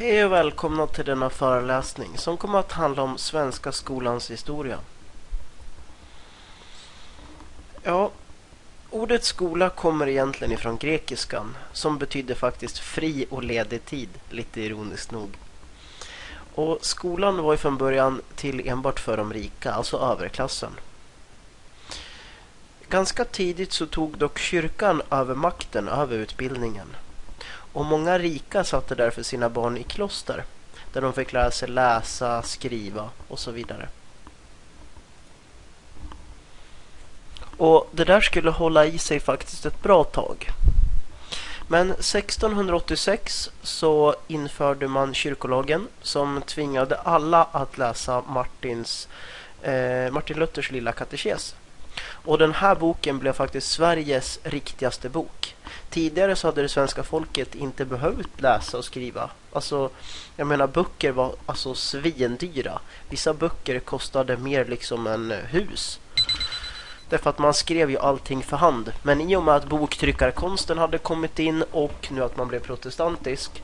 Hej och välkomna till denna föreläsning som kommer att handla om svenska skolans historia. Ja, ordet skola kommer egentligen ifrån grekiskan som betyder faktiskt fri och ledig tid, lite ironiskt nog. Och skolan var ju från början till enbart för de rika, alltså överklassen. Ganska tidigt så tog dock kyrkan över makten över utbildningen. Och många rika satte därför sina barn i kloster där de fick lära sig läsa, skriva och så vidare. Och det där skulle hålla i sig faktiskt ett bra tag. Men 1686 så införde man kyrkolagen som tvingade alla att läsa Martins, eh, Martin Luthers lilla katekes. Och den här boken blev faktiskt Sveriges riktigaste bok. Tidigare så hade det svenska folket inte behövt läsa och skriva. Alltså, jag menar böcker var alltså svindyra. Vissa böcker kostade mer liksom än eh, hus. Därför att man skrev ju allting för hand. Men i och med att boktryckarkonsten hade kommit in och nu att man blev protestantisk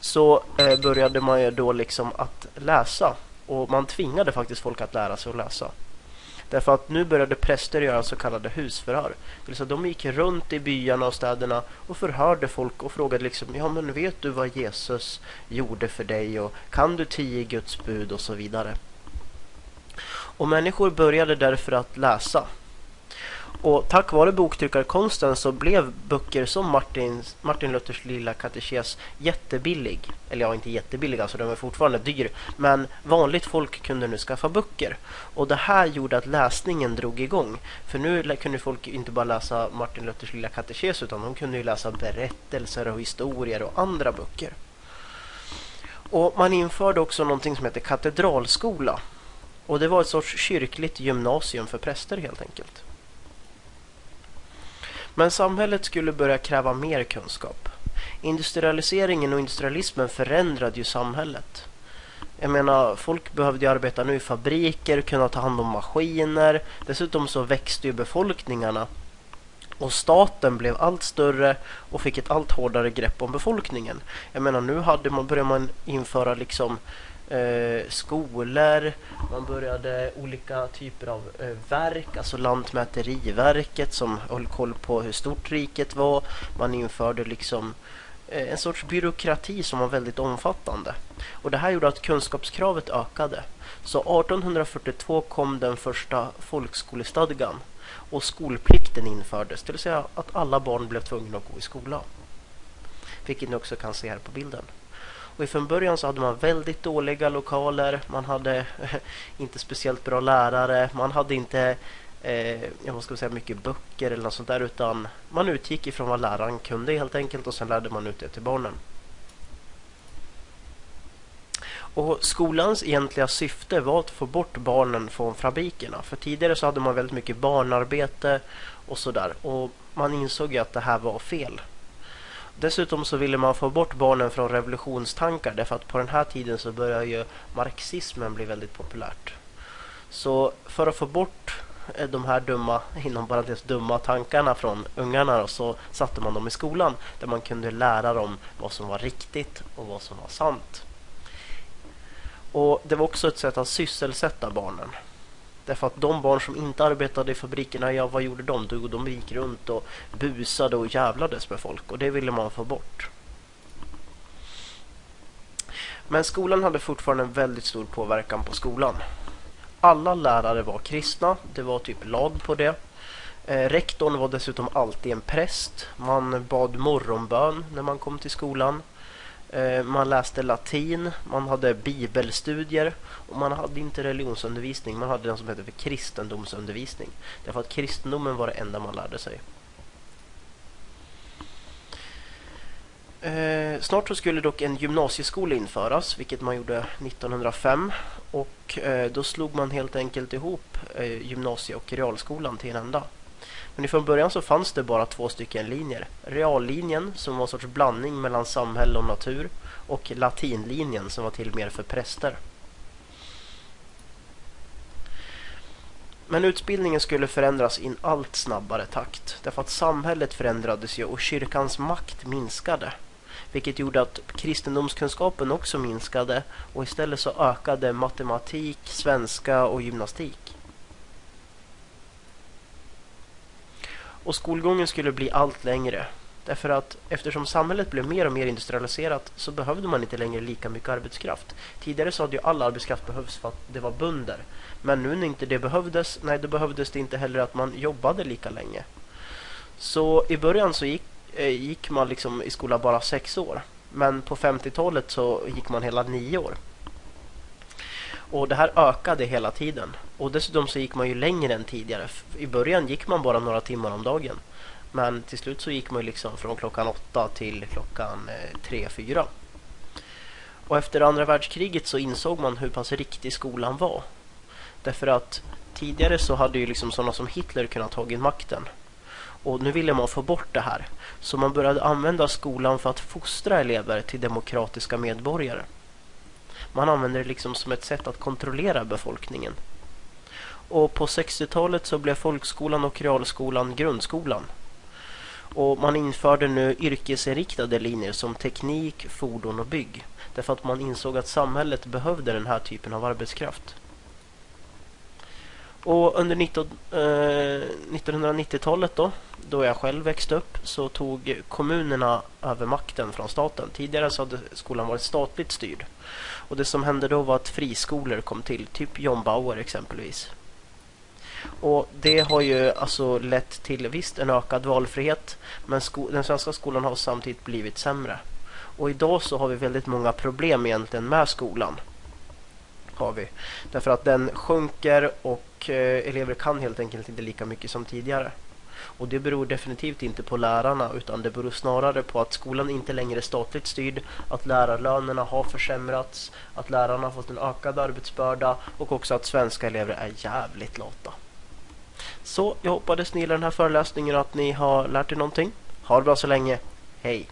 så eh, började man ju då liksom att läsa. Och man tvingade faktiskt folk att lära sig att läsa. Därför att nu började präster göra så kallade husförhör. Det vill säga, de gick runt i byarna och städerna och förhörde folk och frågade liksom, ja men vet du vad Jesus gjorde för dig och kan du tio Guds bud och så vidare. Och människor började därför att läsa. Och tack vare boktryckarkonsten så blev böcker som Martin, Martin Luthers lilla katekes jättebillig. Eller ja, inte jättebillig, alltså den var fortfarande dyr. Men vanligt folk kunde nu skaffa böcker. Och det här gjorde att läsningen drog igång. För nu kunde folk inte bara läsa Martin Luthers lilla katekes utan de kunde ju läsa berättelser och historier och andra böcker. Och man införde också någonting som heter katedralskola. Och det var ett sorts kyrkligt gymnasium för präster helt enkelt. Men samhället skulle börja kräva mer kunskap. Industrialiseringen och industrialismen förändrade ju samhället. Jag menar, folk behövde ju arbeta nu i fabriker, kunna ta hand om maskiner. Dessutom så växte ju befolkningarna. Och staten blev allt större och fick ett allt hårdare grepp om befolkningen. Jag menar, nu hade man, började man införa liksom eh, skolor, man började olika typer av eh, verk, alltså Lantmäteriverket som höll koll på hur stort riket var. Man införde liksom eh, en sorts byråkrati som var väldigt omfattande. Och det här gjorde att kunskapskravet ökade. Så 1842 kom den första folkskolestadgan och skolplikten infördes, det vill säga att alla barn blev tvungna att gå i skola. Vilket ni också kan se här på bilden. Och från början så hade man väldigt dåliga lokaler. Man hade inte speciellt bra lärare. Man hade inte eh, jag ska säga mycket böcker eller något sånt där utan man utgick ifrån vad läraren kunde helt enkelt och sen lärde man ut det till barnen. Och skolans egentliga syfte var att få bort barnen från fabrikerna. För tidigare så hade man väldigt mycket barnarbete och sådär. Och man insåg ju att det här var fel. Dessutom så ville man få bort barnen från revolutionstankar därför att på den här tiden så började ju marxismen bli väldigt populärt. Så för att få bort eh, de här dumma, inom parentes dumma tankarna från ungarna så satte man dem i skolan där man kunde lära dem vad som var riktigt och vad som var sant. Och det var också ett sätt att sysselsätta barnen. Därför att de barn som inte arbetade i fabrikerna, ja vad gjorde de? Jo, de gick runt och busade och jävlades med folk och det ville man få bort. Men skolan hade fortfarande en väldigt stor påverkan på skolan. Alla lärare var kristna, det var typ lag på det. Eh, rektorn var dessutom alltid en präst. Man bad morgonbön när man kom till skolan. Eh, man läste latin, man hade bibelstudier och man hade inte religionsundervisning, man hade den som heter för kristendomsundervisning. Därför att kristendomen var det enda man lärde sig. Eh, snart så skulle dock en gymnasieskola införas, vilket man gjorde 1905. Och eh, då slog man helt enkelt ihop eh, gymnasie- och realskolan till en enda. Men från början så fanns det bara två stycken linjer. Reallinjen som var en sorts blandning mellan samhälle och natur och latinlinjen som var till mer för präster. Men utbildningen skulle förändras i en allt snabbare takt därför att samhället förändrades ju och kyrkans makt minskade. Vilket gjorde att kristendomskunskapen också minskade och istället så ökade matematik, svenska och gymnastik. Och skolgången skulle bli allt längre. Därför att eftersom samhället blev mer och mer industrialiserat så behövde man inte längre lika mycket arbetskraft. Tidigare så hade ju all arbetskraft behövts för att det var bönder. Men nu när inte det behövdes, nej då behövdes det inte heller att man jobbade lika länge. Så i början så gick, eh, gick man liksom i skolan bara sex år. Men på 50-talet så gick man hela nio år. Och det här ökade hela tiden. Och dessutom så gick man ju längre än tidigare. I början gick man bara några timmar om dagen. Men till slut så gick man ju liksom från klockan åtta till klockan eh, tre, fyra. Och efter andra världskriget så insåg man hur pass riktig skolan var. Därför att tidigare så hade ju liksom sådana som Hitler kunnat tagit makten. Och nu ville man få bort det här. Så man började använda skolan för att fostra elever till demokratiska medborgare. Man använde det liksom som ett sätt att kontrollera befolkningen. Och på 60-talet så blev folkskolan och realskolan grundskolan. Och man införde nu yrkesinriktade linjer som teknik, fordon och bygg. Därför att man insåg att samhället behövde den här typen av arbetskraft. Och under 19, eh, 1990-talet då, då jag själv växte upp, så tog kommunerna över makten från staten. Tidigare så hade skolan varit statligt styrd. Och det som hände då var att friskolor kom till, typ John Bauer exempelvis. Och det har ju alltså lett till visst en ökad valfrihet, men den svenska skolan har samtidigt blivit sämre. Och idag så har vi väldigt många problem egentligen med skolan. Har vi. Därför att den sjunker och eh, elever kan helt enkelt inte lika mycket som tidigare. Och det beror definitivt inte på lärarna utan det beror snarare på att skolan inte längre är statligt styrd, att lärarlönerna har försämrats, att lärarna har fått en ökad arbetsbörda och också att svenska elever är jävligt lata. Så jag hoppades ni gillar den här föreläsningen och att ni har lärt er någonting. Ha det bra så länge. Hej!